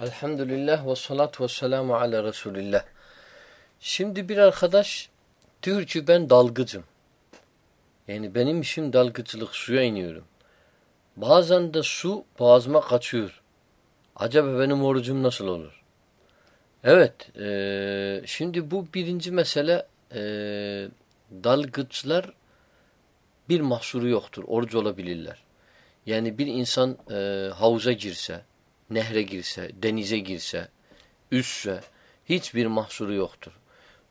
Elhamdülillah ve salatu ve selamu ala Resulillah. Şimdi bir arkadaş diyor ki ben dalgıcım. Yani benim işim dalgıcılık suya iniyorum. Bazen de su boğazıma kaçıyor. Acaba benim orucum nasıl olur? Evet. E, şimdi bu birinci mesele e, dalgıçlar bir mahsuru yoktur. Oruç olabilirler. Yani bir insan e, havuza girse, nehre girse, denize girse, üsse hiçbir mahsuru yoktur.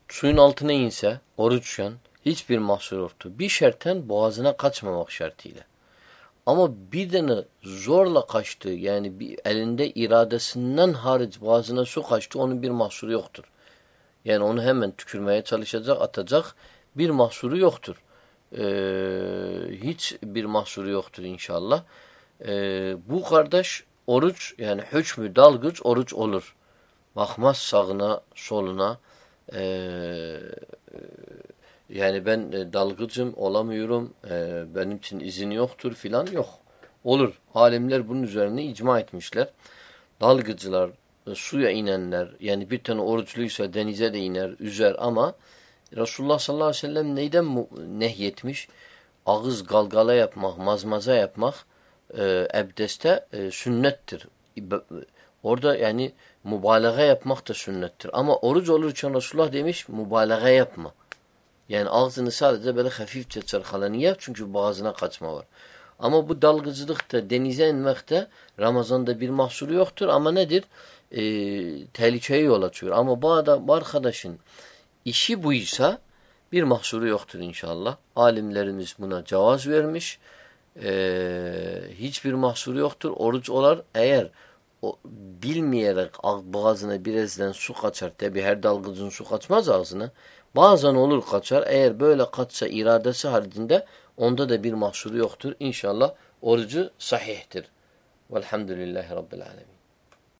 Suyun altına inse, oruçken hiçbir mahsur yoktur. Bir şerten boğazına kaçmamak şartıyla. Ama bir tane zorla kaçtı yani bir elinde iradesinden hariç boğazına su kaçtı onun bir mahsuru yoktur. Yani onu hemen tükürmeye çalışacak, atacak bir mahsuru yoktur. Ee, hiç bir mahsuru yoktur inşallah. Ee, bu kardeş oruç yani hükmü dalgıç oruç olur. Bakmaz sağına soluna. Ee, yani ben e, dalgıcım olamıyorum. E, benim için izin yoktur filan yok. Olur. Alimler bunun üzerine icma etmişler. Dalgıcılar, e, suya inenler yani bir tane oruçluysa denize de iner, üzer ama Resulullah sallallahu aleyhi ve sellem neyden nehyetmiş? Ağız galgala yapmak, mazmaza yapmak e, ebdeste e, sünnettir. Orada yani mübalağa yapmak da sünnettir. Ama oruç olurken Resulullah demiş mübalağa yapma. Yani ağzını sadece böyle hafifçe çarkala. Niye? Çünkü boğazına kaçma var. Ama bu dalgıcılıkta, denize inmekte Ramazan'da bir mahsuru yoktur. Ama nedir? E, tehlikeye yol açıyor. Ama bu, adam, bu arkadaşın işi buysa bir mahsuru yoktur inşallah. Alimlerimiz buna cevaz vermiş e, hiçbir mahsuru yoktur. Oruç olar. Eğer o, bilmeyerek boğazına birazdan su kaçar. Tabi her dalgıcın su kaçmaz ağzına. Bazen olur kaçar. Eğer böyle kaçsa iradesi haricinde onda da bir mahsuru yoktur. İnşallah orucu sahihtir. Velhamdülillahi Rabbil Alemin.